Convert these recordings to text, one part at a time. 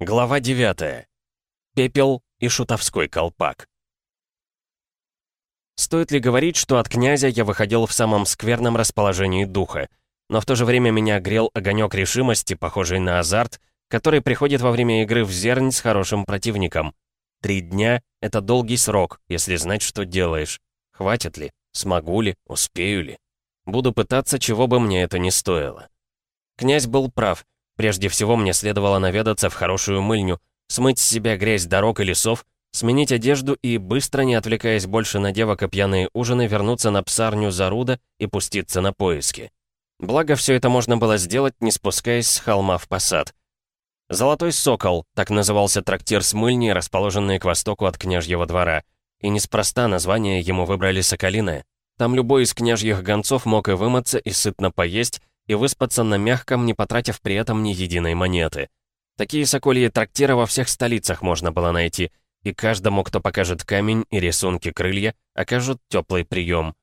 Глава 9. Пепел и шутовской колпак. Стоит ли говорить, что от князя я выходил в самом скверном расположении духа, но в то же время меня грел огонек решимости, похожий на азарт, который приходит во время игры в зернь с хорошим противником. Три дня — это долгий срок, если знать, что делаешь. Хватит ли? Смогу ли? Успею ли? Буду пытаться, чего бы мне это ни стоило. Князь был прав. Прежде всего мне следовало наведаться в хорошую мыльню, смыть с себя грязь дорог и лесов, сменить одежду и, быстро, не отвлекаясь больше на девок и пьяные ужины, вернуться на псарню Заруда и пуститься на поиски. Благо, все это можно было сделать, не спускаясь с холма в посад. «Золотой сокол» — так назывался трактир с мыльней, расположенный к востоку от княжьего двора. И неспроста название ему выбрали «Соколиное». Там любой из княжьих гонцов мог и вымыться, и сытно поесть, и выспаться на мягком, не потратив при этом ни единой монеты. Такие сокольи трактиры во всех столицах можно было найти, и каждому, кто покажет камень и рисунки крылья, окажут теплый прием.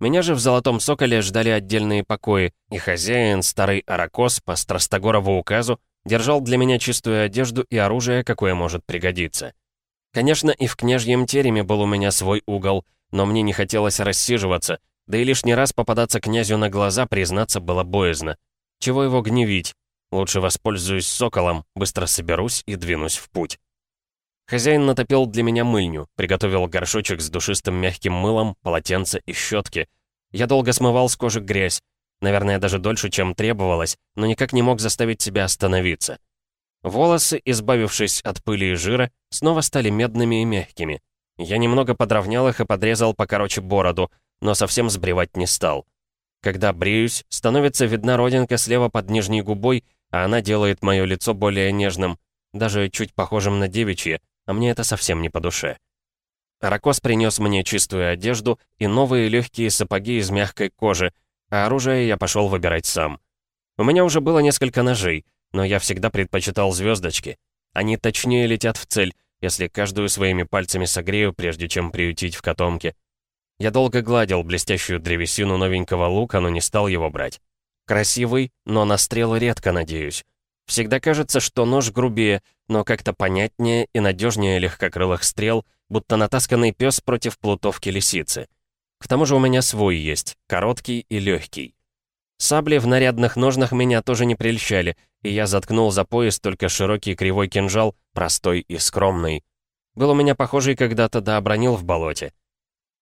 Меня же в Золотом Соколе ждали отдельные покои, и хозяин, старый Аракос, по Страстогорову указу, держал для меня чистую одежду и оружие, какое может пригодиться. Конечно, и в княжьем тереме был у меня свой угол, но мне не хотелось рассиживаться, да и лишний раз попадаться князю на глаза, признаться, было боязно. Чего его гневить? Лучше воспользуюсь соколом, быстро соберусь и двинусь в путь. Хозяин натопил для меня мыльню, приготовил горшочек с душистым мягким мылом, полотенце и щетки. Я долго смывал с кожи грязь, наверное, даже дольше, чем требовалось, но никак не мог заставить себя остановиться. Волосы, избавившись от пыли и жира, снова стали медными и мягкими. Я немного подровнял их и подрезал покороче бороду, но совсем сбривать не стал. Когда бреюсь, становится видна родинка слева под нижней губой, а она делает мое лицо более нежным, даже чуть похожим на девичье, а мне это совсем не по душе. Ракос принес мне чистую одежду и новые легкие сапоги из мягкой кожи, а оружие я пошел выбирать сам. У меня уже было несколько ножей, но я всегда предпочитал звездочки. Они точнее летят в цель, если каждую своими пальцами согрею, прежде чем приютить в котомке. Я долго гладил блестящую древесину новенького лука, но не стал его брать. Красивый, но на стрелы редко надеюсь. Всегда кажется, что нож грубее, но как-то понятнее и надежнее легкокрылых стрел, будто натасканный пес против плутовки лисицы. К тому же у меня свой есть, короткий и легкий. Сабли в нарядных ножнах меня тоже не прельщали, и я заткнул за пояс только широкий кривой кинжал, простой и скромный. Был у меня похожий когда-то да обронил в болоте.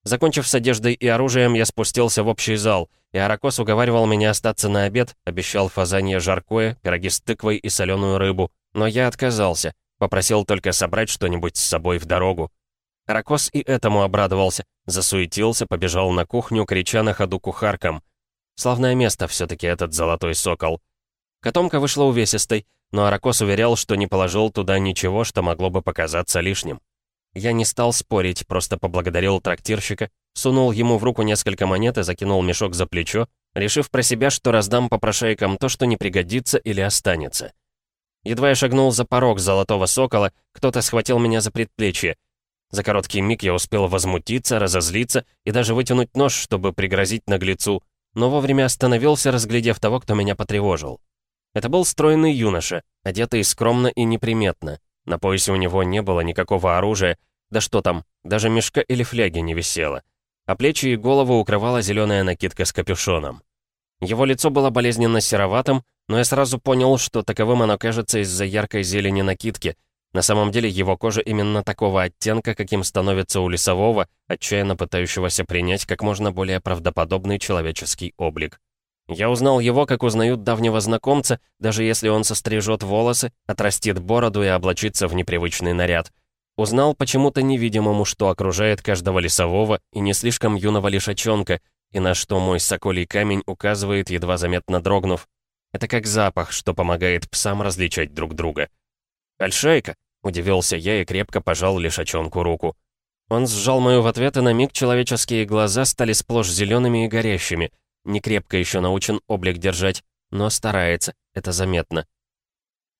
Закончив с одеждой и оружием, я спустился в общий зал, и Аракос уговаривал меня остаться на обед, обещал фазанье жаркое, пироги с тыквой и соленую рыбу. Но я отказался, попросил только собрать что-нибудь с собой в дорогу. Аракос и этому обрадовался, засуетился, побежал на кухню, крича на ходу кухаркам. Славное место все таки этот золотой сокол. Котомка вышла увесистой, но Аракос уверял, что не положил туда ничего, что могло бы показаться лишним. Я не стал спорить, просто поблагодарил трактирщика, сунул ему в руку несколько монет и закинул мешок за плечо, решив про себя, что раздам попрошайкам то, что не пригодится или останется. Едва я шагнул за порог золотого сокола, кто-то схватил меня за предплечье. За короткий миг я успел возмутиться, разозлиться и даже вытянуть нож, чтобы пригрозить наглецу, но вовремя остановился, разглядев того, кто меня потревожил. Это был стройный юноша, одетый скромно и неприметно. На поясе у него не было никакого оружия, да что там, даже мешка или фляги не висело. А плечи и голову укрывала зеленая накидка с капюшоном. Его лицо было болезненно сероватым, но я сразу понял, что таковым оно кажется из-за яркой зелени накидки. На самом деле его кожа именно такого оттенка, каким становится у лесового, отчаянно пытающегося принять как можно более правдоподобный человеческий облик. Я узнал его, как узнают давнего знакомца, даже если он сострижет волосы, отрастит бороду и облачится в непривычный наряд. Узнал почему-то невидимому, что окружает каждого лесового и не слишком юного лишачонка, и на что мой соколий камень указывает, едва заметно дрогнув. Это как запах, что помогает псам различать друг друга. «Альшайка!» — удивился я и крепко пожал лишачонку руку. Он сжал мою в ответ, и на миг человеческие глаза стали сплошь зелеными и горящими — не крепко еще научен облик держать, но старается, это заметно.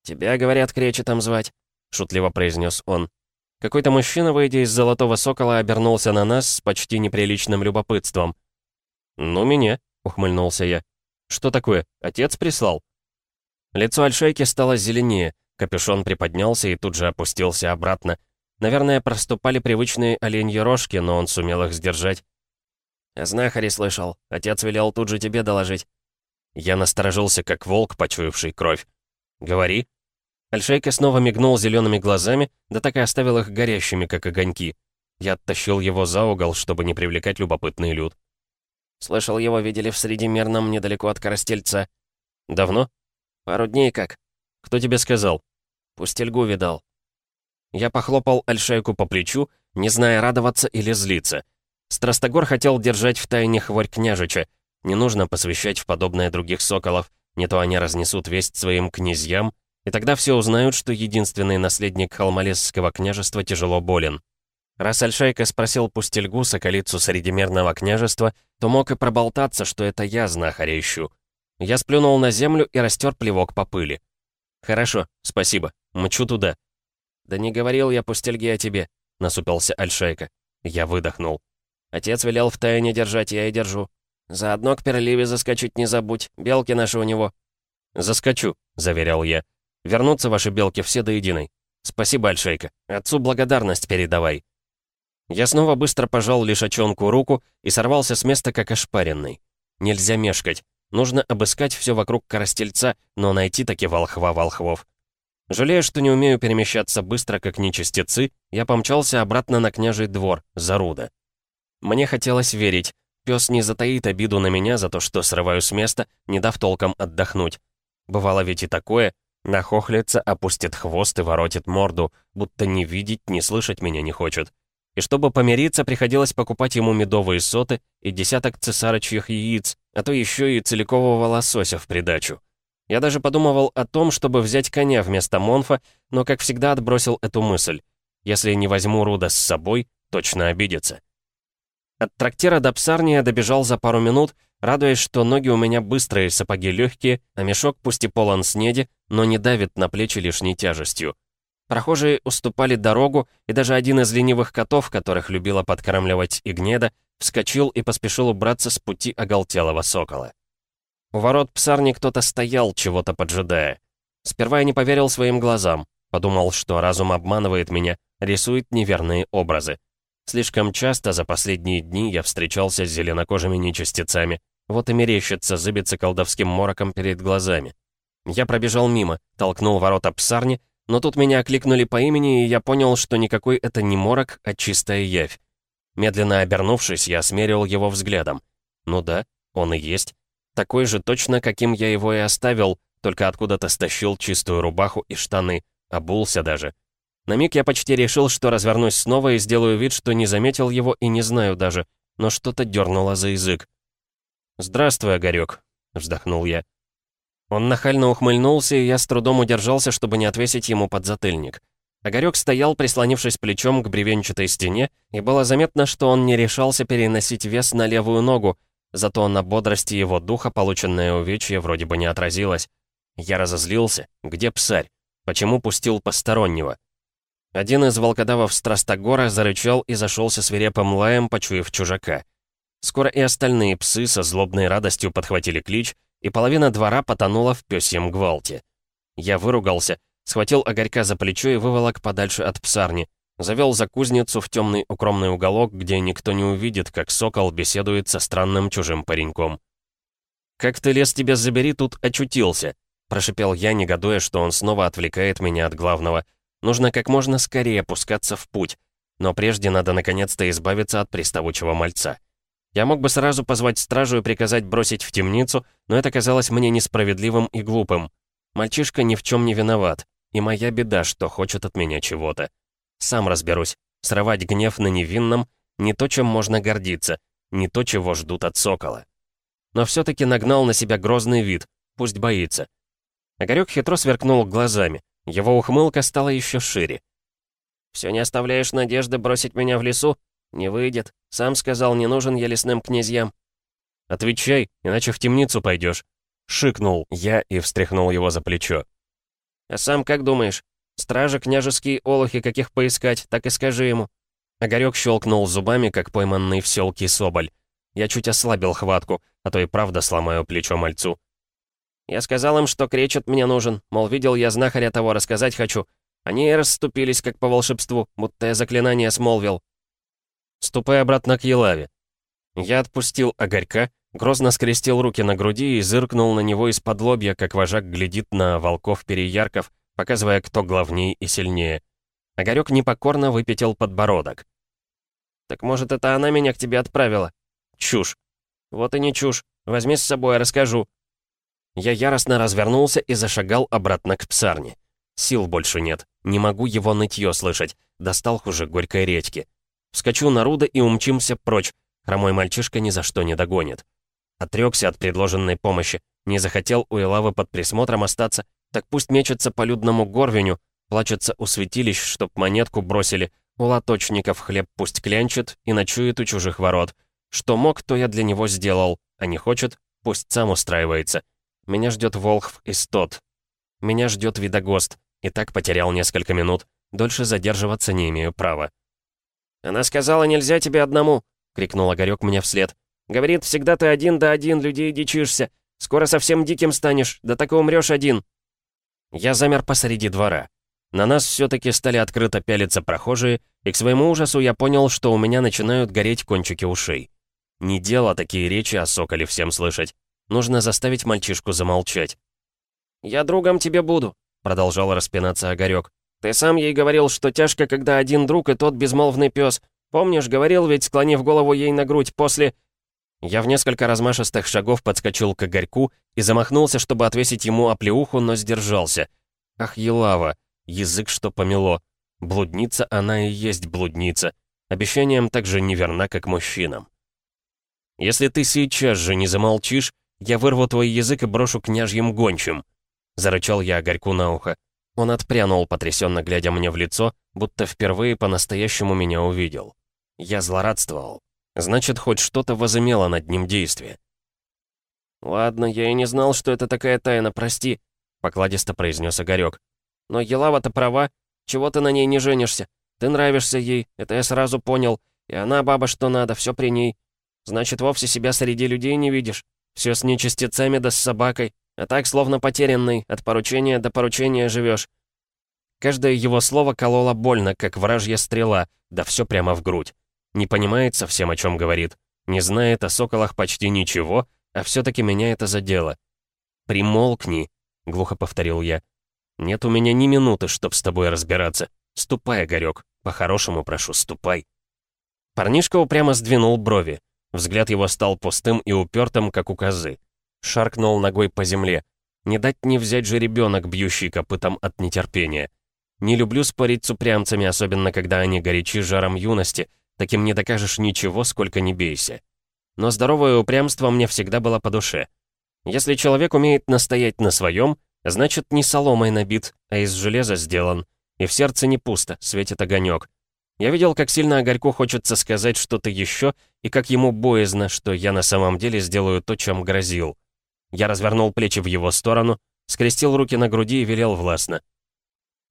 «Тебя, говорят, кречетом звать», — шутливо произнес он. Какой-то мужчина, выйдя из золотого сокола, обернулся на нас с почти неприличным любопытством. «Ну, меня», — ухмыльнулся я. «Что такое, отец прислал?» Лицо Альшейки стало зеленее, Капюшон приподнялся и тут же опустился обратно. Наверное, проступали привычные оленьи рожки, но он сумел их сдержать. «Знахари слышал. Отец велел тут же тебе доложить». Я насторожился, как волк, почуявший кровь. «Говори». Альшейка снова мигнул зелеными глазами, да так и оставил их горящими, как огоньки. Я оттащил его за угол, чтобы не привлекать любопытный люд. «Слышал, его видели в Средимерном, недалеко от Коростельца». «Давно?» «Пару дней как». «Кто тебе сказал?» «Пустельгу видал». Я похлопал Альшейку по плечу, не зная, радоваться или злиться. Страстогор хотел держать в тайне хворь княжича. Не нужно посвящать в подобное других соколов, не то они разнесут весть своим князьям, и тогда все узнают, что единственный наследник Халмалесского княжества тяжело болен. Раз Альшайка спросил Пустельгу, соколицу Средимерного княжества, то мог и проболтаться, что это я знахаря ищу. Я сплюнул на землю и растер плевок по пыли. «Хорошо, спасибо. Мчу туда». «Да не говорил я Пустельге о тебе», — насупился Альшайка. Я выдохнул. «Отец велел в тайне держать, я и держу. Заодно к переливе заскочить не забудь, белки наши у него». «Заскочу», — заверял я. Вернутся ваши белки все до единой. Спасибо, Альшейка. Отцу благодарность передавай». Я снова быстро пожал лишачонку руку и сорвался с места, как ошпаренный. Нельзя мешкать. Нужно обыскать все вокруг коростельца, но найти таки волхва волхвов. Жалея, что не умею перемещаться быстро, как нечистецы, я помчался обратно на княжий двор, Заруда. Мне хотелось верить. Пес не затаит обиду на меня за то, что срываю с места, не дав толком отдохнуть. Бывало ведь и такое, Нахохлится, опустит хвост и воротит морду, будто не видеть, не слышать меня не хочет. И чтобы помириться, приходилось покупать ему медовые соты и десяток цесарочьих яиц, а то еще и целикового лосося в придачу. Я даже подумывал о том, чтобы взять коня вместо Монфа, но, как всегда, отбросил эту мысль. Если не возьму Руда с собой, точно обидится. От трактира до псарни я добежал за пару минут, радуясь, что ноги у меня быстрые, сапоги легкие, а мешок пусть и полон снеди, но не давит на плечи лишней тяжестью. Прохожие уступали дорогу, и даже один из ленивых котов, которых любила подкармливать Игнеда, вскочил и поспешил убраться с пути оголтелого сокола. У ворот псарни кто-то стоял, чего-то поджидая. Сперва я не поверил своим глазам, подумал, что разум обманывает меня, рисует неверные образы. Слишком часто за последние дни я встречался с зеленокожими нечистецами. Вот и мерещится забиться колдовским мороком перед глазами. Я пробежал мимо, толкнул ворота псарни, но тут меня окликнули по имени, и я понял, что никакой это не морок, а чистая явь. Медленно обернувшись, я смерил его взглядом. Ну да, он и есть. Такой же точно, каким я его и оставил, только откуда-то стащил чистую рубаху и штаны, обулся даже. На миг я почти решил, что развернусь снова и сделаю вид, что не заметил его и не знаю даже, но что-то дернуло за язык. «Здравствуй, Огарёк», — вздохнул я. Он нахально ухмыльнулся, и я с трудом удержался, чтобы не отвесить ему подзатыльник. Огарёк стоял, прислонившись плечом к бревенчатой стене, и было заметно, что он не решался переносить вес на левую ногу, зато на бодрости его духа полученное увечье вроде бы не отразилось. Я разозлился. Где псарь? Почему пустил постороннего? Один из волкодавов Страстогора зарычал и зашелся свирепым лаем, почуяв чужака. Скоро и остальные псы со злобной радостью подхватили клич, и половина двора потонула в пёсьем гвалте. Я выругался, схватил Огорька за плечо и выволок подальше от псарни, завел за кузницу в темный укромный уголок, где никто не увидит, как сокол беседует со странным чужим пареньком. «Как ты лес тебя забери, тут очутился», — прошипел я, негодуя, что он снова отвлекает меня от главного — Нужно как можно скорее опускаться в путь. Но прежде надо наконец-то избавиться от приставучего мальца. Я мог бы сразу позвать стражу и приказать бросить в темницу, но это казалось мне несправедливым и глупым. Мальчишка ни в чем не виноват, и моя беда, что хочет от меня чего-то. Сам разберусь. Срывать гнев на невинном — не то, чем можно гордиться, не то, чего ждут от сокола. Но все-таки нагнал на себя грозный вид, пусть боится. Огарёк хитро сверкнул глазами. Его ухмылка стала еще шире. «Все не оставляешь надежды бросить меня в лесу? Не выйдет. Сам сказал, не нужен я лесным князьям». «Отвечай, иначе в темницу пойдешь. Шикнул я и встряхнул его за плечо. «А сам как думаешь? Стражи княжеские олухи каких поискать, так и скажи ему». Огарёк щелкнул зубами, как пойманный в селке соболь. Я чуть ослабил хватку, а то и правда сломаю плечо мальцу. Я сказал им, что кречет мне нужен, мол, видел я знахаря того, рассказать хочу. Они и расступились, как по волшебству, будто я заклинание смолвил. Ступай обратно к Елаве. Я отпустил огорька, грозно скрестил руки на груди и зыркнул на него из-под лобья, как вожак глядит на волков-переярков, показывая, кто главней и сильнее. Огарёк непокорно выпятил подбородок. «Так может, это она меня к тебе отправила?» «Чушь». «Вот и не чушь. Возьми с собой, расскажу». Я яростно развернулся и зашагал обратно к псарне. Сил больше нет. Не могу его нытье слышать. Достал хуже горькой редьки. Вскочу на Руда и умчимся прочь. Хромой мальчишка ни за что не догонит. Отрекся от предложенной помощи. Не захотел у Элавы под присмотром остаться. Так пусть мечется по людному горвеню, плачется у святилищ, чтоб монетку бросили, у лоточников хлеб пусть клянчит и ночует у чужих ворот. Что мог, то я для него сделал, а не хочет, пусть сам устраивается. Меня ждет Волхв и Стот. Меня ждет Видогост. И так потерял несколько минут. Дольше задерживаться не имею права. «Она сказала, нельзя тебе одному!» — крикнул Огарёк мне вслед. «Говорит, всегда ты один да один, людей дичишься. Скоро совсем диким станешь, да так и умрёшь один». Я замер посреди двора. На нас все-таки стали открыто пялиться прохожие, и к своему ужасу я понял, что у меня начинают гореть кончики ушей. Не дело такие речи о соколе всем слышать. Нужно заставить мальчишку замолчать. «Я другом тебе буду», — продолжал распинаться Огарёк. «Ты сам ей говорил, что тяжко, когда один друг и тот безмолвный пес. Помнишь, говорил ведь, склонив голову ей на грудь после...» Я в несколько размашистых шагов подскочил к Огарьку и замахнулся, чтобы отвесить ему оплеуху, но сдержался. «Ах, Елава!» Язык, что помело. Блудница она и есть блудница. Обещанием так же неверна, как мужчинам. Если ты сейчас же не замолчишь, я вырву твой язык и брошу княжьим гончим. Зарычал я Горьку на ухо. Он отпрянул, потрясенно глядя мне в лицо, будто впервые по-настоящему меня увидел. Я злорадствовал. Значит, хоть что-то возымело над ним действие. «Ладно, я и не знал, что это такая тайна, прости», — покладисто произнес Огарёк. Но Елава-то права. Чего ты на ней не женишься? Ты нравишься ей, это я сразу понял. И она баба что надо, все при ней. Значит, вовсе себя среди людей не видишь. Все с нечистецами да с собакой. А так, словно потерянный, от поручения до поручения живешь. Каждое его слово кололо больно, как вражья стрела, да все прямо в грудь. Не понимает совсем, о чем говорит. Не знает о соколах почти ничего, а все-таки меня это задело. «Примолкни», — глухо повторил я. Нет у меня ни минуты, чтоб с тобой разбираться. Ступай, Огарёк. По-хорошему прошу, ступай. Парнишка упрямо сдвинул брови. Взгляд его стал пустым и упертым, как у козы. Шаркнул ногой по земле. Не дать не взять же ребенок, бьющий копытом от нетерпения. Не люблю спорить с упрямцами, особенно когда они горячи жаром юности. Таким не докажешь ничего, сколько не бейся. Но здоровое упрямство мне всегда было по душе. Если человек умеет настоять на своем, Значит, не соломой набит, а из железа сделан. И в сердце не пусто, светит огонек. Я видел, как сильно Огарьку хочется сказать что-то еще, и как ему боязно, что я на самом деле сделаю то, чем грозил. Я развернул плечи в его сторону, скрестил руки на груди и велел властно.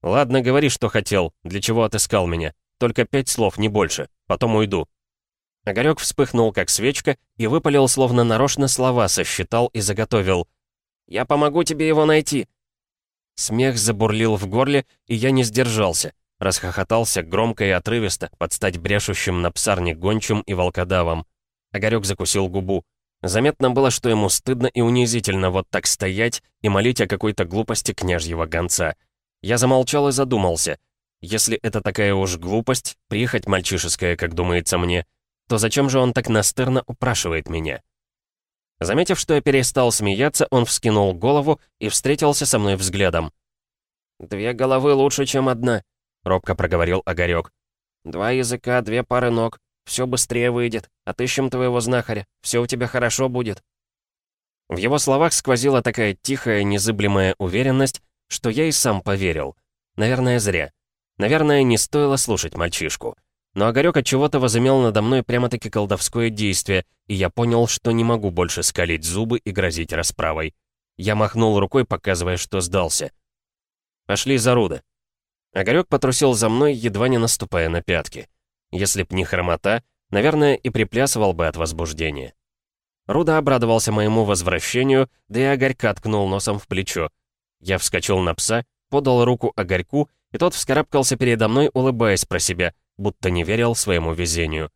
«Ладно, говори, что хотел, для чего отыскал меня. Только пять слов, не больше. Потом уйду». Огарёк вспыхнул, как свечка, и выпалил, словно нарочно слова, сосчитал и заготовил. Я помогу тебе его найти!» Смех забурлил в горле, и я не сдержался. Расхохотался громко и отрывисто, под стать брешущим на псарне гончим и волкодавом. Огарёк закусил губу. Заметно было, что ему стыдно и унизительно вот так стоять и молить о какой-то глупости княжьего гонца. Я замолчал и задумался. Если это такая уж глупость, приехать мальчишеская, как думается мне, то зачем же он так настырно упрашивает меня? Заметив, что я перестал смеяться, он вскинул голову и встретился со мной взглядом. «Две головы лучше, чем одна», — робко проговорил Огарёк. «Два языка, две пары ног. Все быстрее выйдет. Отыщем твоего знахаря. Все у тебя хорошо будет». В его словах сквозила такая тихая, незыблемая уверенность, что я и сам поверил. Наверное, зря. Наверное, не стоило слушать мальчишку. Но Огарёк от чего-то возымел надо мной прямо-таки колдовское действие, и я понял, что не могу больше скалить зубы и грозить расправой. Я махнул рукой, показывая, что сдался. «Пошли за Руда». Огарёк потрусил за мной, едва не наступая на пятки. Если б не хромота, наверное, и приплясывал бы от возбуждения. Руда обрадовался моему возвращению, да и Огорька ткнул носом в плечо. Я вскочил на пса, подал руку Огорьку, и тот вскарабкался передо мной, улыбаясь про себя, будто не верил своему везению.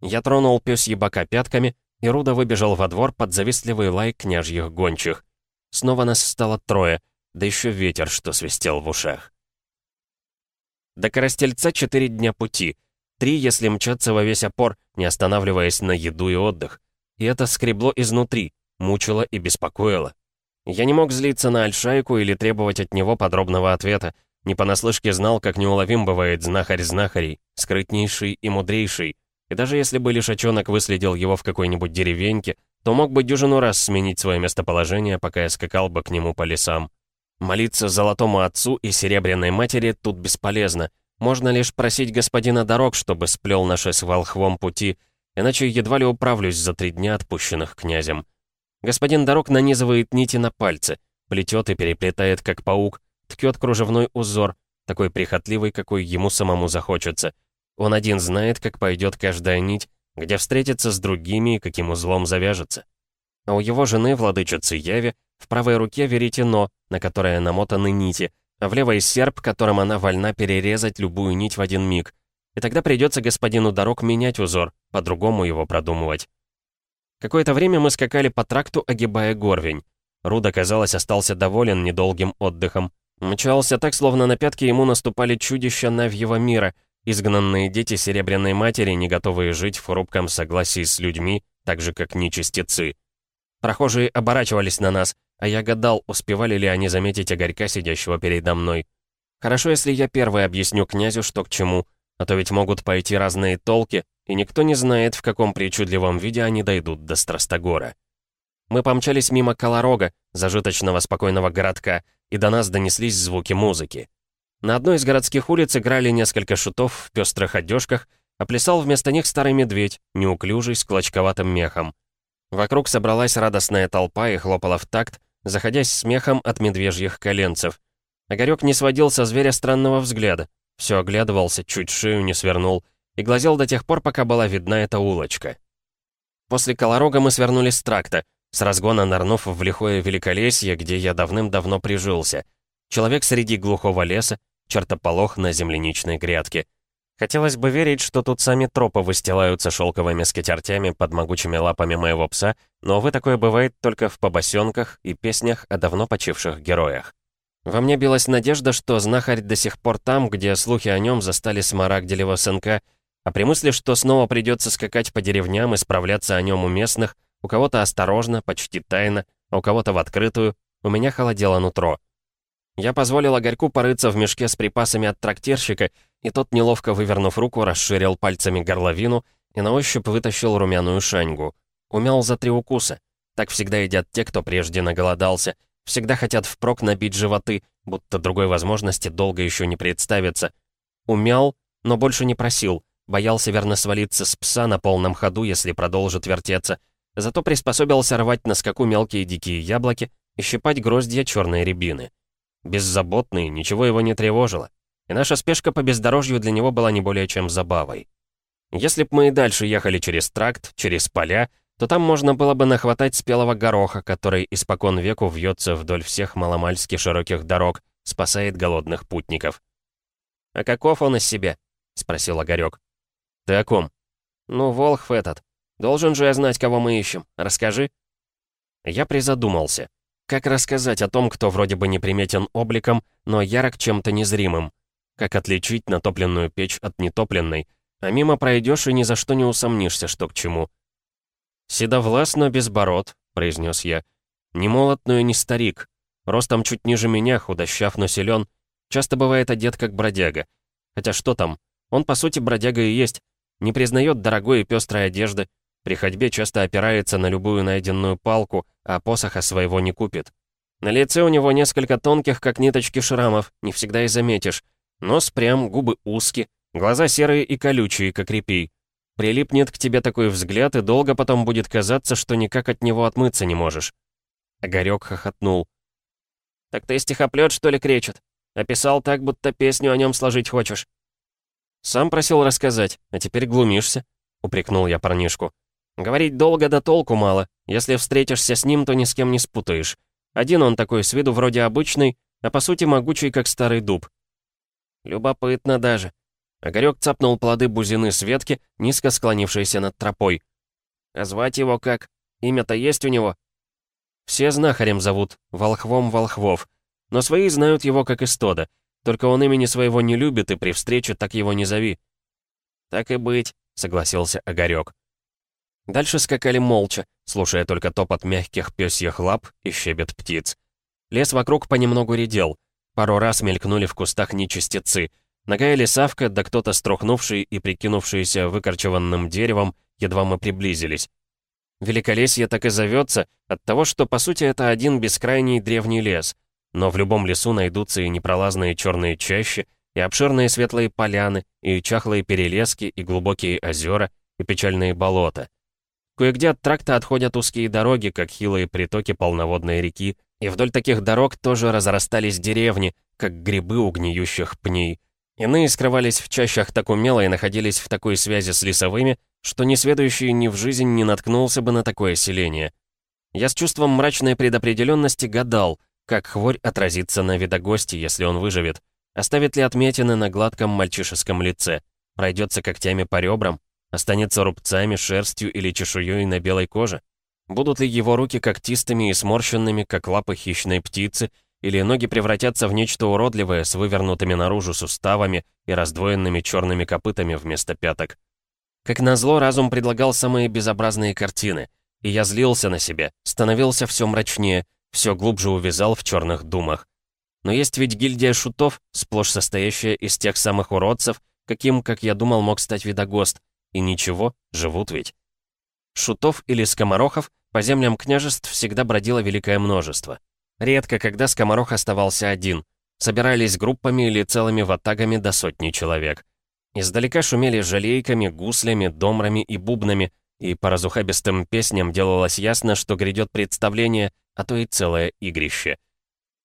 Я тронул пёсьи бока пятками, и Руда выбежал во двор под завистливый лай княжьих гончих. Снова нас стало трое, да еще ветер, что свистел в ушах. До Коростельца четыре дня пути. Три, если мчаться во весь опор, не останавливаясь на еду и отдых. И это скребло изнутри, мучило и беспокоило. Я не мог злиться на Альшайку или требовать от него подробного ответа. Не понаслышке знал, как неуловим бывает знахарь знахарей, скрытнейший и мудрейший. И даже если бы лишачонок выследил его в какой-нибудь деревеньке, то мог бы дюжину раз сменить свое местоположение, пока я скакал бы к нему по лесам. Молиться золотому отцу и серебряной матери тут бесполезно. Можно лишь просить господина дорог, чтобы сплел наши с волхвом пути, иначе едва ли управлюсь за три дня, отпущенных князем. Господин дорог нанизывает нити на пальцы, плетет и переплетает, как паук, ткет кружевной узор, такой прихотливый, какой ему самому захочется. Он один знает, как пойдет каждая нить, где встретится с другими и каким узлом завяжется. А у его жены, владычицы Яви, в правой руке веретено, на которое намотаны нити, а в левой серп, которым она вольна перерезать любую нить в один миг. И тогда придется господину дорог менять узор, по-другому его продумывать. Какое-то время мы скакали по тракту, огибая горвень. Руда, казалось, остался доволен недолгим отдыхом. Мчался так, словно на пятки ему наступали чудища Навьего мира, изгнанные дети Серебряной Матери, не готовые жить в хрупком согласии с людьми, так же, как нечистецы. Прохожие оборачивались на нас, а я гадал, успевали ли они заметить огорька, сидящего передо мной. Хорошо, если я первый объясню князю, что к чему, а то ведь могут пойти разные толки, и никто не знает, в каком причудливом виде они дойдут до Страстогора. Мы помчались мимо Колорога, зажиточного спокойного городка, и до нас донеслись звуки музыки. На одной из городских улиц играли несколько шутов в пестрых одежках, а плясал вместо них старый медведь, неуклюжий, с клочковатым мехом. Вокруг собралась радостная толпа и хлопала в такт, заходясь смехом от медвежьих коленцев. Огарёк не сводил со зверя странного взгляда. Все оглядывался, чуть шею не свернул, и глазел до тех пор, пока была видна эта улочка. После Колорога мы свернули с тракта, с разгона нырнув в лихое великолесье, где я давным-давно прижился. Человек среди глухого леса, чертополох на земляничной грядке. Хотелось бы верить, что тут сами тропы выстилаются шелковыми скатертями под могучими лапами моего пса, но, увы, такое бывает только в побосенках и песнях о давно почивших героях. Во мне билась надежда, что знахарь до сих пор там, где слухи о нем застали смарагделева сынка, а при мысли, что снова придется скакать по деревням и справляться о нем у местных, у кого-то осторожно, почти тайно, а у кого-то в открытую, у меня холодело нутро. Я позволил Огорьку порыться в мешке с припасами от трактирщика, и тот, неловко вывернув руку, расширил пальцами горловину и на ощупь вытащил румяную шаньгу. Умял за три укуса. Так всегда едят те, кто прежде наголодался. Всегда хотят впрок набить животы, будто другой возможности долго еще не представится. Умял, но больше не просил. Боялся верно свалиться с пса на полном ходу, если продолжит вертеться. Зато приспособился рвать на скаку мелкие дикие яблоки и щипать гроздья черной рябины беззаботный, ничего его не тревожило. И наша спешка по бездорожью для него была не более чем забавой. Если б мы и дальше ехали через тракт, через поля, то там можно было бы нахватать спелого гороха, который испокон веку вьется вдоль всех маломальски широких дорог, спасает голодных путников. «А каков он из себя?» — спросил Огарёк. «Ты о ком?» «Ну, Волхв этот. Должен же я знать, кого мы ищем. Расскажи». Я призадумался. Как рассказать о том, кто вроде бы неприметен обликом, но ярок чем-то незримым? Как отличить натопленную печь от нетопленной? А мимо пройдешь и ни за что не усомнишься, что к чему. «Седовлас, но без бород», — произнес я. «Не молод, но и не старик. Ростом чуть ниже меня, худощав, но силен. Часто бывает одет как бродяга. Хотя что там? Он, по сути, бродяга и есть. Не признает дорогой и пестрой одежды, при ходьбе часто опирается на любую найденную палку, а посоха своего не купит. На лице у него несколько тонких, как ниточки шрамов, не всегда и заметишь. Нос прям, губы узкие, глаза серые и колючие, как репей. Прилипнет к тебе такой взгляд, и долго потом будет казаться, что никак от него отмыться не можешь. Огарёк хохотнул. «Так ты стихоплёт, что ли, кречет? Описал так, будто песню о нем сложить хочешь». «Сам просил рассказать, а теперь глумишься», — упрекнул я парнишку. Говорить долго да толку мало. Если встретишься с ним, то ни с кем не спутаешь. Один он такой, с виду вроде обычный, а по сути могучий, как старый дуб. Любопытно даже. Огарёк цапнул плоды бузины с ветки, низко склонившейся над тропой. А звать его как? Имя-то есть у него? Все знахарем зовут, Волхвом Волхвов. Но свои знают его как Истода. Только он имени своего не любит, и при встрече так его не зови. «Так и быть», — согласился Огарёк. Дальше скакали молча, слушая только топот мягких пёсьих лап и щебет птиц. Лес вокруг понемногу редел. Пару раз мелькнули в кустах нечистецы. Нога или савка, да кто-то струхнувший и прикинувшийся выкорчеванным деревом, едва мы приблизились. Великолесье так и зовется от того, что по сути это один бескрайний древний лес. Но в любом лесу найдутся и непролазные черные чащи, и обширные светлые поляны, и чахлые перелески, и глубокие озера, и печальные болота. Кое-где от тракта отходят узкие дороги, как хилые притоки полноводной реки, и вдоль таких дорог тоже разрастались деревни, как грибы у гниющих пней. Иные скрывались в чащах так умело и находились в такой связи с лесовыми, что несведущий ни в жизнь не наткнулся бы на такое селение. Я с чувством мрачной предопределенности гадал, как хворь отразится на видогости, если он выживет. Оставит ли отметины на гладком мальчишеском лице? Пройдется когтями по ребрам? Останется рубцами, шерстью или чешуей на белой коже? Будут ли его руки когтистыми и сморщенными, как лапы хищной птицы, или ноги превратятся в нечто уродливое с вывернутыми наружу суставами и раздвоенными черными копытами вместо пяток? Как назло, разум предлагал самые безобразные картины, и я злился на себя, становился все мрачнее, все глубже увязал в черных думах. Но есть ведь гильдия шутов, сплошь состоящая из тех самых уродцев, каким, как я думал, мог стать видогост, и ничего, живут ведь. Шутов или скоморохов по землям княжеств всегда бродило великое множество. Редко, когда скоморох оставался один. Собирались группами или целыми ватагами до сотни человек. Издалека шумели жалейками, гуслями, домрами и бубнами, и по разухабистым песням делалось ясно, что грядет представление, а то и целое игрище.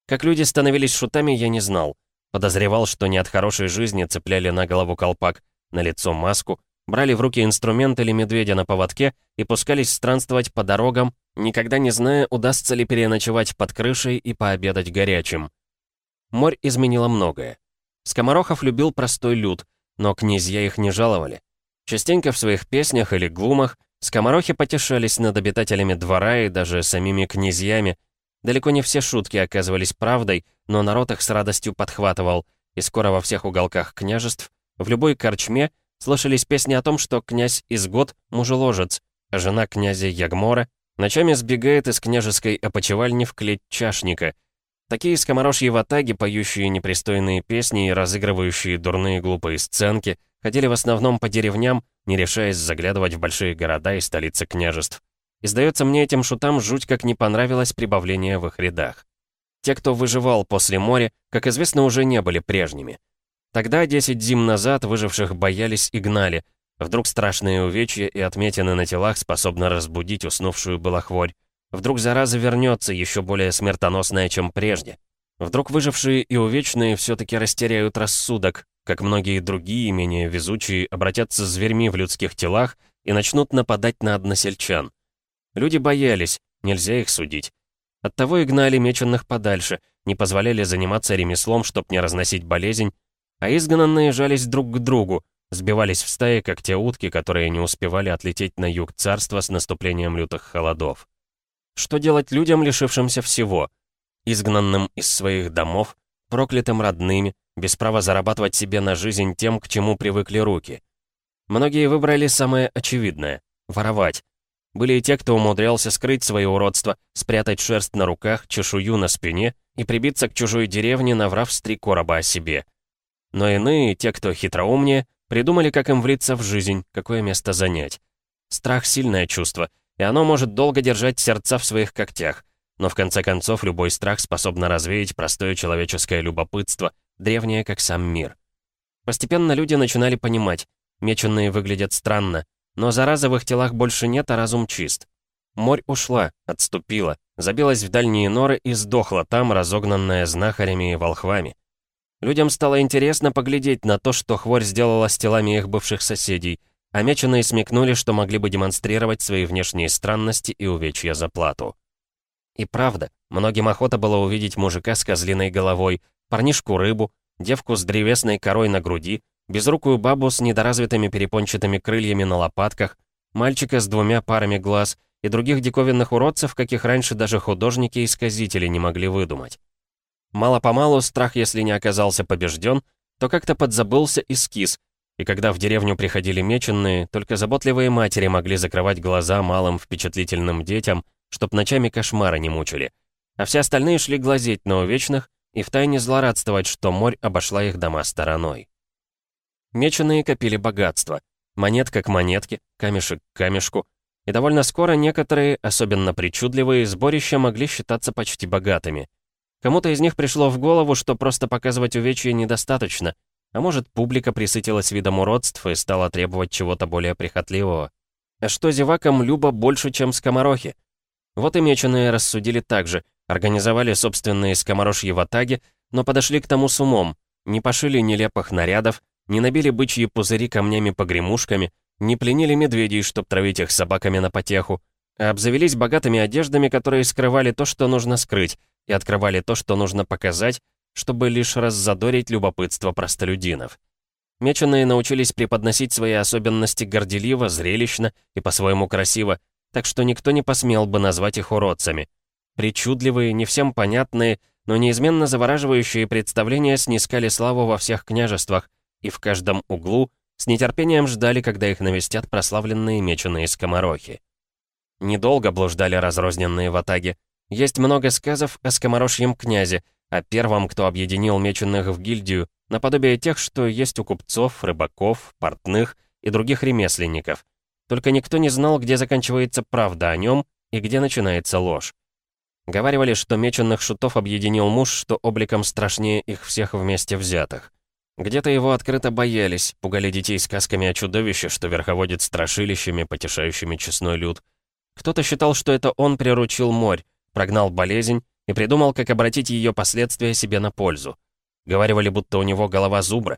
Как люди становились шутами, я не знал. Подозревал, что не от хорошей жизни цепляли на голову колпак, на лицо маску, брали в руки инструмент или медведя на поводке и пускались странствовать по дорогам, никогда не зная, удастся ли переночевать под крышей и пообедать горячим. Морь изменило многое. Скоморохов любил простой люд, но князья их не жаловали. Частенько в своих песнях или глумах скоморохи потешались над обитателями двора и даже самими князьями. Далеко не все шутки оказывались правдой, но народ их с радостью подхватывал, и скоро во всех уголках княжеств, в любой корчме Слышались песни о том, что князь Изгод — мужеложец, а жена князя Ягмора ночами сбегает из княжеской опочивальни в клеть чашника. Такие скоморожьи ватаги, поющие непристойные песни и разыгрывающие дурные глупые сценки, ходили в основном по деревням, не решаясь заглядывать в большие города и столицы княжеств. И сдается мне этим шутам жуть как не понравилось прибавление в их рядах. Те, кто выживал после моря, как известно, уже не были прежними. Тогда, 10 зим назад, выживших боялись и гнали. Вдруг страшные увечья и отметины на телах способны разбудить уснувшую балахворь. Вдруг зараза вернется, еще более смертоносная, чем прежде. Вдруг выжившие и увечные все-таки растеряют рассудок, как многие другие, менее везучие, обратятся зверьми в людских телах и начнут нападать на односельчан. Люди боялись, нельзя их судить. Оттого и гнали меченных подальше, не позволяли заниматься ремеслом, чтоб не разносить болезнь, а изгнанные жались друг к другу, сбивались в стаи, как те утки, которые не успевали отлететь на юг царства с наступлением лютых холодов. Что делать людям, лишившимся всего? Изгнанным из своих домов, проклятым родными, без права зарабатывать себе на жизнь тем, к чему привыкли руки. Многие выбрали самое очевидное — воровать. Были и те, кто умудрялся скрыть свои уродства, спрятать шерсть на руках, чешую на спине и прибиться к чужой деревне, наврав с три короба о себе — но иные, те, кто хитроумнее, придумали, как им влиться в жизнь, какое место занять. Страх — сильное чувство, и оно может долго держать сердца в своих когтях. Но в конце концов любой страх способен развеять простое человеческое любопытство, древнее, как сам мир. Постепенно люди начинали понимать, меченые выглядят странно, но заразы в их телах больше нет, а разум чист. Морь ушла, отступила, забилась в дальние норы и сдохла там, разогнанная знахарями и волхвами. Людям стало интересно поглядеть на то, что хворь сделала с телами их бывших соседей. а меченые смекнули, что могли бы демонстрировать свои внешние странности и увечья за плату. И правда, многим охота было увидеть мужика с козлиной головой, парнишку-рыбу, девку с древесной корой на груди, безрукую бабу с недоразвитыми перепончатыми крыльями на лопатках, мальчика с двумя парами глаз и других диковинных уродцев, каких раньше даже художники и сказители не могли выдумать. Мало-помалу страх, если не оказался побежден, то как-то подзабылся эскиз, и когда в деревню приходили меченые, только заботливые матери могли закрывать глаза малым впечатлительным детям, чтоб ночами кошмары не мучили. А все остальные шли глазеть на увечных и втайне злорадствовать, что морь обошла их дома стороной. Меченые копили богатство. Монетка к монетке, камешек к камешку. И довольно скоро некоторые, особенно причудливые, сборища могли считаться почти богатыми. Кому-то из них пришло в голову, что просто показывать увечья недостаточно, а может, публика присытилась видом уродств и стала требовать чего-то более прихотливого. А что зевакам Люба больше, чем скоморохи? Вот и меченые рассудили так же, организовали собственные скоморожьи в атаге, но подошли к тому с умом, не пошили нелепых нарядов, не набили бычьи пузыри камнями-погремушками, не пленили медведей, чтоб травить их собаками на потеху, а обзавелись богатыми одеждами, которые скрывали то, что нужно скрыть, и открывали то, что нужно показать, чтобы лишь раззадорить любопытство простолюдинов. Меченые научились преподносить свои особенности горделиво, зрелищно и по-своему красиво, так что никто не посмел бы назвать их уродцами. Причудливые, не всем понятные, но неизменно завораживающие представления снискали славу во всех княжествах, и в каждом углу с нетерпением ждали, когда их навестят прославленные меченые скоморохи. Недолго блуждали разрозненные в атаге. Есть много сказов о скоморожьем князе, о первом, кто объединил меченых в гильдию, наподобие тех, что есть у купцов, рыбаков, портных и других ремесленников. Только никто не знал, где заканчивается правда о нем и где начинается ложь. Говаривали, что меченых шутов объединил муж, что обликом страшнее их всех вместе взятых. Где-то его открыто боялись, пугали детей сказками о чудовище, что верховодит страшилищами, потешающими честной люд. Кто-то считал, что это он приручил морь, прогнал болезнь и придумал, как обратить ее последствия себе на пользу. Говорили, будто у него голова зубра.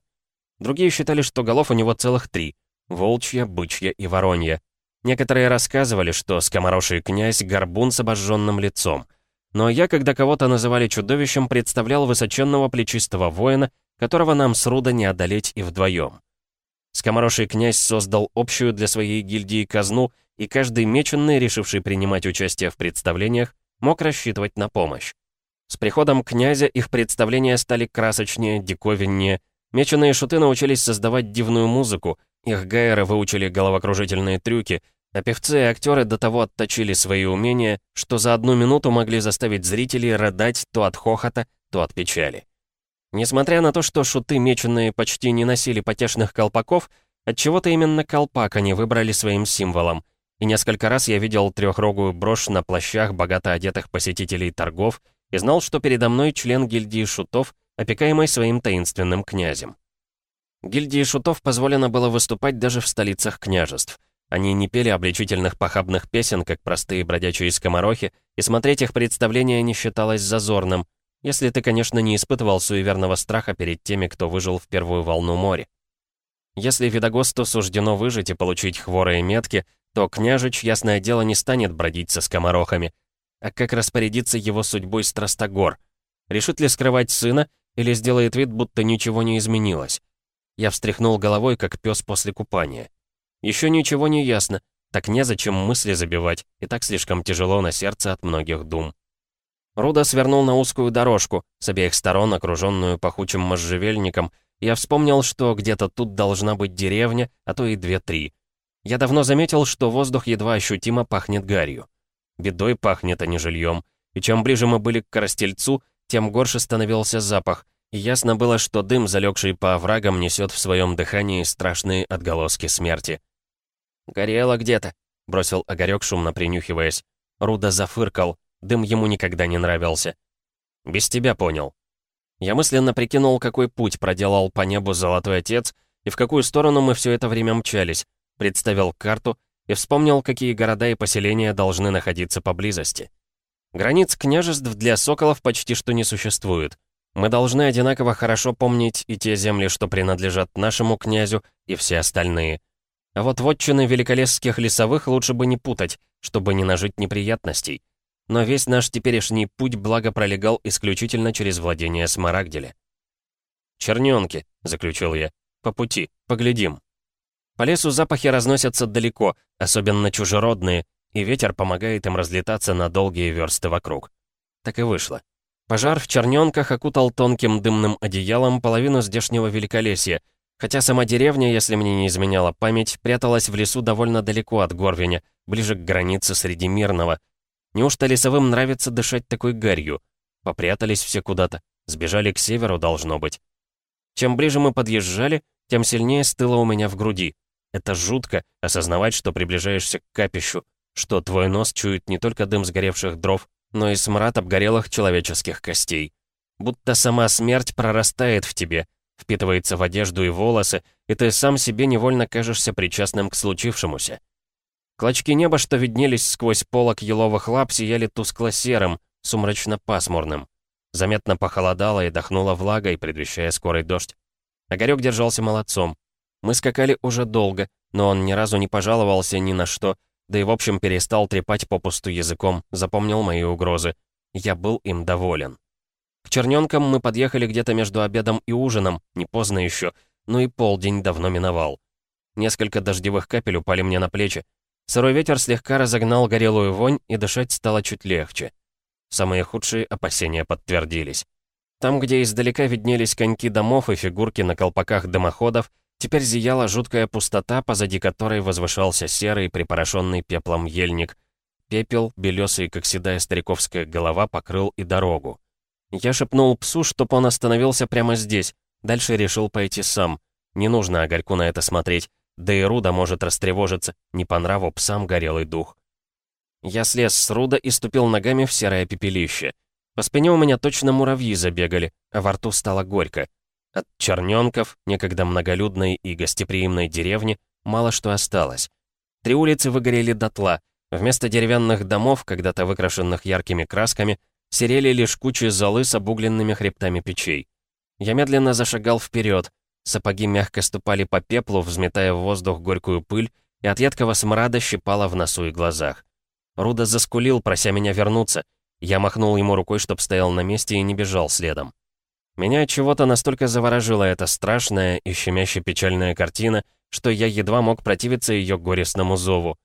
Другие считали, что голов у него целых три — волчья, бычья и воронья. Некоторые рассказывали, что скомороший князь — горбун с обожженным лицом. Но я, когда кого-то называли чудовищем, представлял высоченного плечистого воина, которого нам с Руда не одолеть и вдвоем. Скомороший князь создал общую для своей гильдии казну, и каждый меченный, решивший принимать участие в представлениях, мог рассчитывать на помощь. С приходом князя их представления стали красочнее, диковиннее. Меченые шуты научились создавать дивную музыку, их гайеры выучили головокружительные трюки, а певцы и актеры до того отточили свои умения, что за одну минуту могли заставить зрителей рыдать то от хохота, то от печали. Несмотря на то, что шуты меченые почти не носили потешных колпаков, отчего-то именно колпак они выбрали своим символом и несколько раз я видел трехрогую брошь на плащах богато одетых посетителей торгов и знал, что передо мной член гильдии шутов, опекаемый своим таинственным князем. Гильдии шутов позволено было выступать даже в столицах княжеств. Они не пели обличительных похабных песен, как простые бродячие скоморохи, и смотреть их представления не считалось зазорным, если ты, конечно, не испытывал суеверного страха перед теми, кто выжил в первую волну моря. Если Видогосту суждено выжить и получить хворые метки, то княжич, ясное дело, не станет бродить со скоморохами. А как распорядиться его судьбой Страстогор? Решит ли скрывать сына или сделает вид, будто ничего не изменилось? Я встряхнул головой, как пес после купания. Еще ничего не ясно, так незачем мысли забивать, и так слишком тяжело на сердце от многих дум. Руда свернул на узкую дорожку, с обеих сторон окруженную пахучим можжевельником. Я вспомнил, что где-то тут должна быть деревня, а то и две-три. Я давно заметил, что воздух едва ощутимо пахнет гарью. Бедой пахнет, а не жильем. И чем ближе мы были к Коростельцу, тем горше становился запах, и ясно было, что дым, залегший по оврагам, несет в своем дыхании страшные отголоски смерти. «Горело где-то», — бросил Огарёк, шумно принюхиваясь. Руда зафыркал, дым ему никогда не нравился. «Без тебя понял». Я мысленно прикинул, какой путь проделал по небу Золотой Отец, и в какую сторону мы все это время мчались, представил карту и вспомнил, какие города и поселения должны находиться поблизости. Границ княжеств для соколов почти что не существует. Мы должны одинаково хорошо помнить и те земли, что принадлежат нашему князю, и все остальные. А вот вотчины великолесских лесовых лучше бы не путать, чтобы не нажить неприятностей. Но весь наш теперешний путь благо пролегал исключительно через владение Смарагделя. «Чернёнки», — заключил я, — «по пути, поглядим». По лесу запахи разносятся далеко, особенно чужеродные, и ветер помогает им разлетаться на долгие версты вокруг. Так и вышло. Пожар в Чернёнках окутал тонким дымным одеялом половину здешнего великолесья, хотя сама деревня, если мне не изменяла память, пряталась в лесу довольно далеко от Горвеня, ближе к границе среди Мирного. Неужто лесовым нравится дышать такой гарью? Попрятались все куда-то, сбежали к северу, должно быть. Чем ближе мы подъезжали, тем сильнее стыло у меня в груди. Это жутко, осознавать, что приближаешься к капищу, что твой нос чует не только дым сгоревших дров, но и смрад обгорелых человеческих костей. Будто сама смерть прорастает в тебе, впитывается в одежду и волосы, и ты сам себе невольно кажешься причастным к случившемуся. Клочки неба, что виднелись сквозь полок еловых лап, сияли тускло-серым, сумрачно-пасмурным. Заметно похолодало и дохнуло влагой, предвещая скорый дождь. Огарёк держался молодцом. Мы скакали уже долго, но он ни разу не пожаловался ни на что, да и в общем перестал трепать попусту языком, запомнил мои угрозы. Я был им доволен. К чернёнкам мы подъехали где-то между обедом и ужином, не поздно еще, но и полдень давно миновал. Несколько дождевых капель упали мне на плечи. Сырой ветер слегка разогнал горелую вонь, и дышать стало чуть легче. Самые худшие опасения подтвердились. Там, где издалека виднелись коньки домов и фигурки на колпаках дымоходов, теперь зияла жуткая пустота, позади которой возвышался серый, припорошенный пеплом ельник. Пепел, белесый, как седая стариковская голова, покрыл и дорогу. Я шепнул псу, чтоб он остановился прямо здесь. Дальше решил пойти сам. Не нужно Огарьку на это смотреть. Да и Руда может растревожиться. Не по нраву псам горелый дух. Я слез с руда и ступил ногами в серое пепелище. По спине у меня точно муравьи забегали, а во рту стало горько. От черненков, некогда многолюдной и гостеприимной деревни, мало что осталось. Три улицы выгорели дотла. Вместо деревянных домов, когда-то выкрашенных яркими красками, серели лишь кучи золы с обугленными хребтами печей. Я медленно зашагал вперед. Сапоги мягко ступали по пеплу, взметая в воздух горькую пыль, и от едкого смрада щипало в носу и глазах. Руда заскулил, прося меня вернуться. Я махнул ему рукой, чтоб стоял на месте и не бежал следом. Меня чего-то настолько заворожила эта страшная и щемяще печальная картина, что я едва мог противиться ее горестному зову.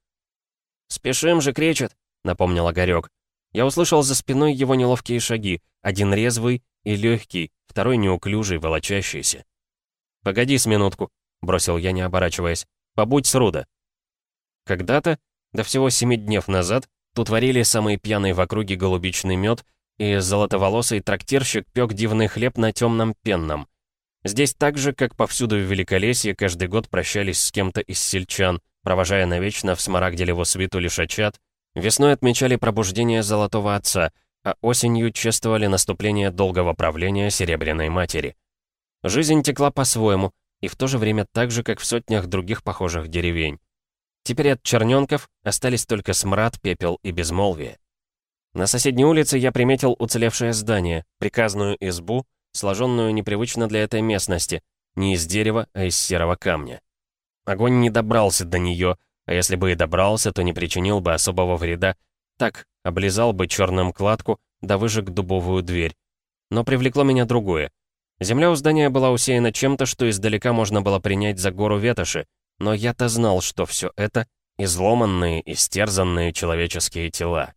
«Спешим же, кричит!» — напомнил Огарёк. Я услышал за спиной его неловкие шаги, один резвый и легкий, второй неуклюжий, волочащийся. «Погоди с минутку», — бросил я, не оборачиваясь. «Побудь с Руда». Когда-то, до всего семи днев назад тут варили самый пьяный в округе голубичный мед, и золотоволосый трактирщик пек дивный хлеб на темном пенном. Здесь так же, как повсюду в Великолесье, каждый год прощались с кем-то из сельчан, провожая навечно в Смарагделеву свиту лишачат, весной отмечали пробуждение Золотого Отца, а осенью чествовали наступление долгого правления Серебряной Матери. Жизнь текла по-своему, и в то же время так же, как в сотнях других похожих деревень. Теперь от черненков остались только смрад, пепел и безмолвие. На соседней улице я приметил уцелевшее здание, приказную избу, сложенную непривычно для этой местности, не из дерева, а из серого камня. Огонь не добрался до нее, а если бы и добрался, то не причинил бы особого вреда. Так, облизал бы черным кладку, да выжег дубовую дверь. Но привлекло меня другое. Земля у здания была усеяна чем-то, что издалека можно было принять за гору ветоши, но я-то знал, что все это — изломанные, истерзанные человеческие тела.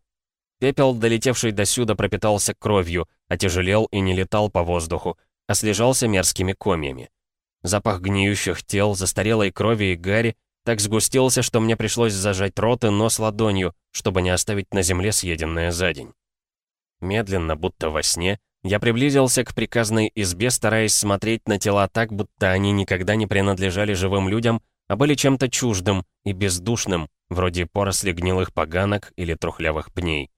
Пепел, долетевший досюда, пропитался кровью, отяжелел и не летал по воздуху, а слежался мерзкими комьями. Запах гниющих тел, застарелой крови и гари так сгустился, что мне пришлось зажать рот и нос ладонью, чтобы не оставить на земле съеденное за день. Медленно, будто во сне, я приблизился к приказной избе, стараясь смотреть на тела так, будто они никогда не принадлежали живым людям, а были чем-то чуждым и бездушным, вроде поросли гнилых поганок или трухлявых пней.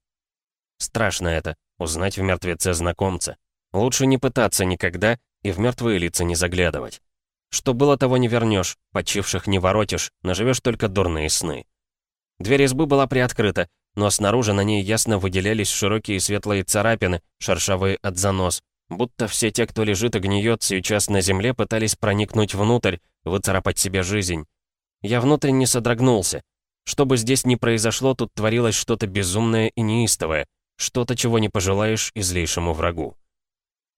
Страшно это, узнать в мертвеце знакомца. Лучше не пытаться никогда и в мертвые лица не заглядывать. Что было, того не вернешь, почивших не воротишь, наживешь только дурные сны. Дверь избы была приоткрыта, но снаружи на ней ясно выделялись широкие светлые царапины, шершавые от занос, будто все те, кто лежит и гниет сейчас на земле, пытались проникнуть внутрь, выцарапать себе жизнь. Я внутренне содрогнулся. Что бы здесь ни произошло, тут творилось что-то безумное и неистовое, что-то, чего не пожелаешь и врагу.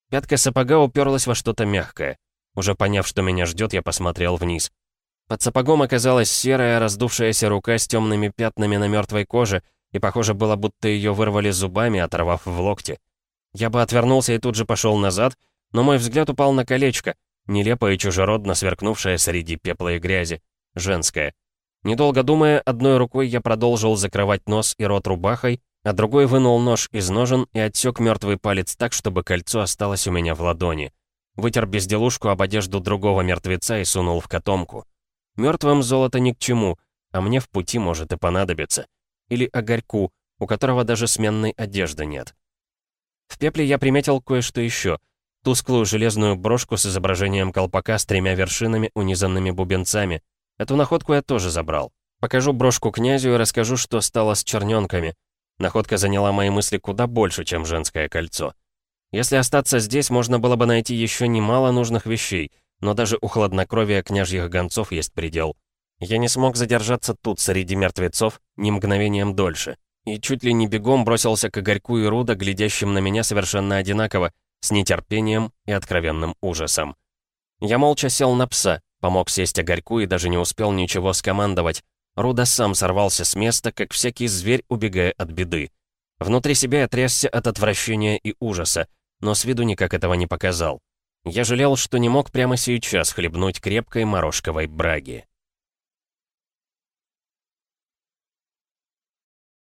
Пятка сапога уперлась во что-то мягкое. Уже поняв, что меня ждет, я посмотрел вниз. Под сапогом оказалась серая, раздувшаяся рука с темными пятнами на мертвой коже, и похоже было, будто ее вырвали зубами, оторвав в локте. Я бы отвернулся и тут же пошел назад, но мой взгляд упал на колечко, нелепо и чужеродно сверкнувшее среди пепла и грязи, женское. Недолго думая, одной рукой я продолжил закрывать нос и рот рубахой, а другой вынул нож из ножен и отсек мертвый палец так, чтобы кольцо осталось у меня в ладони. Вытер безделушку об одежду другого мертвеца и сунул в котомку. Мертвым золото ни к чему, а мне в пути может и понадобиться. Или огорьку, у которого даже сменной одежды нет. В пепле я приметил кое-что еще. Тусклую железную брошку с изображением колпака с тремя вершинами, унизанными бубенцами. Эту находку я тоже забрал. Покажу брошку князю и расскажу, что стало с черненками. Находка заняла мои мысли куда больше, чем женское кольцо. Если остаться здесь, можно было бы найти еще немало нужных вещей, но даже у хладнокровия княжьих гонцов есть предел. Я не смог задержаться тут, среди мертвецов, ни мгновением дольше и чуть ли не бегом бросился к Игорьку и Руда, глядящим на меня совершенно одинаково, с нетерпением и откровенным ужасом. Я молча сел на пса, помог сесть Игорьку и даже не успел ничего скомандовать. Руда сам сорвался с места, как всякий зверь, убегая от беды. Внутри себя я трясся от отвращения и ужаса, но с виду никак этого не показал. Я жалел, что не мог прямо сейчас хлебнуть крепкой морожковой браги.